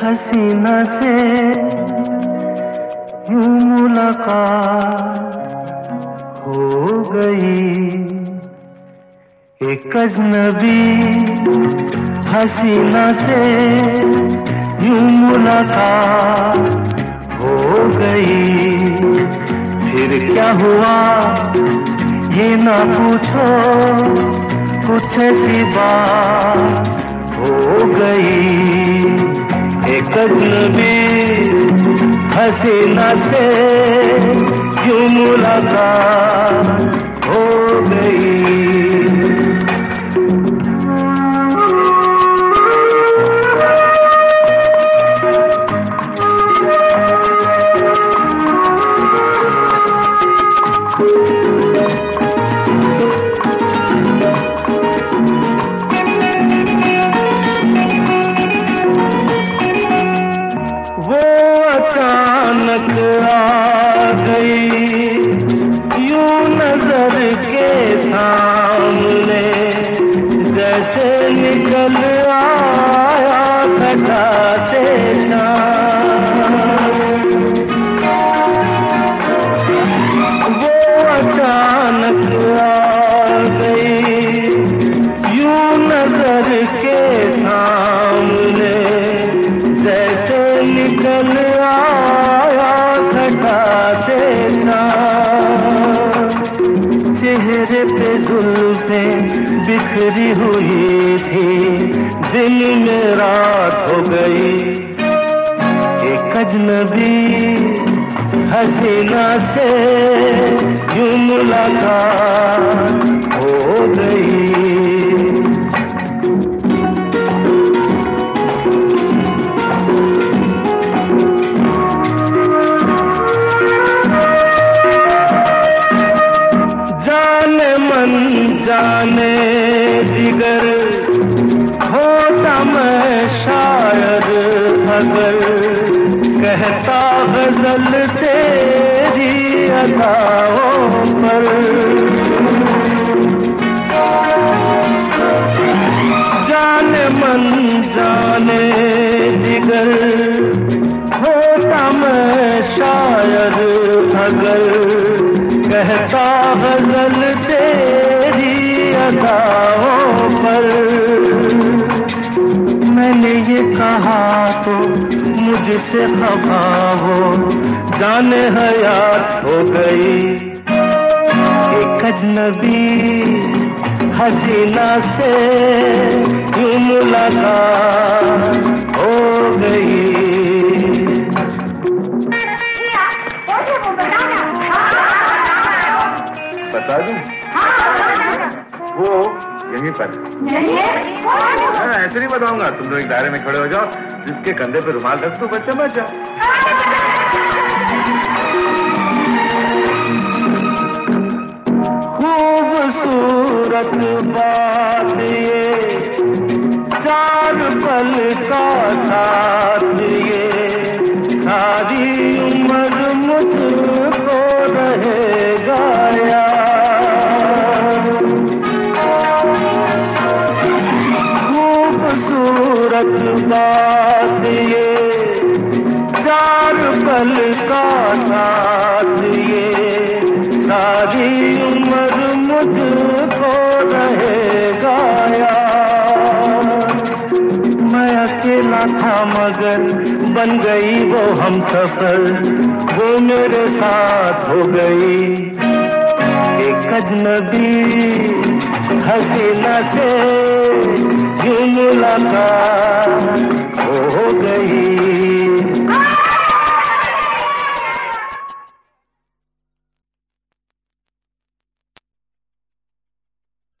हसीना से यूँ मुलाकात हो गई। एक अजनबी हसीना से यूँ मुलाकात हो गई। फिर क्या हुआ, ये ना पूछो। कुछ सी बात हो गई। एक अजनबी हसीना से क्यों मुलाकात हो गई? अचानक आ गई। यूँ नज़र के सामने जैसे निकल आया घटा से वो अचानक आ गई। यूँ नज़र के सामने जैसे निकल आया घटा देना चेहरे पे जुल्फे बिखरी हुई थी। दिन में रात हो गई। एक अजनबी हसीना से यूँ मुलाकात हो गई। जाने जाने जिगर, होता मैं शायद अगर। कहता गज़ल तेरी अदाओं पर। जाने मन जाने जिगर, होता मैं शायद अगर। कहता गज़ल तेरी अदाओं पर। मैंने ये कहा तो मुझसे खफा हो जाने हयात हो गई। एक अजनबी हसीना से यूँ मुलाकात हो गई। बता दूँ वो यहीं पर हाँ, ऐसे नहीं बताऊँगा। तुम लोग एक दायरे में खड़े हो जाओ जिसके कंधे पे रुमाल रख दो बच्चा बच जाओ खूबसूरत बात ये चार पल का साथ ये सारी उम्र मुझको बात ये चार पल का साथ ये सारी उम्र मुझको रहेगा मैं अकेला था मगर बन गई वो हम सफल, वो मेरे साथ हो गई। एक अजनबी हसीना से यूँ मुलाकात हो गई।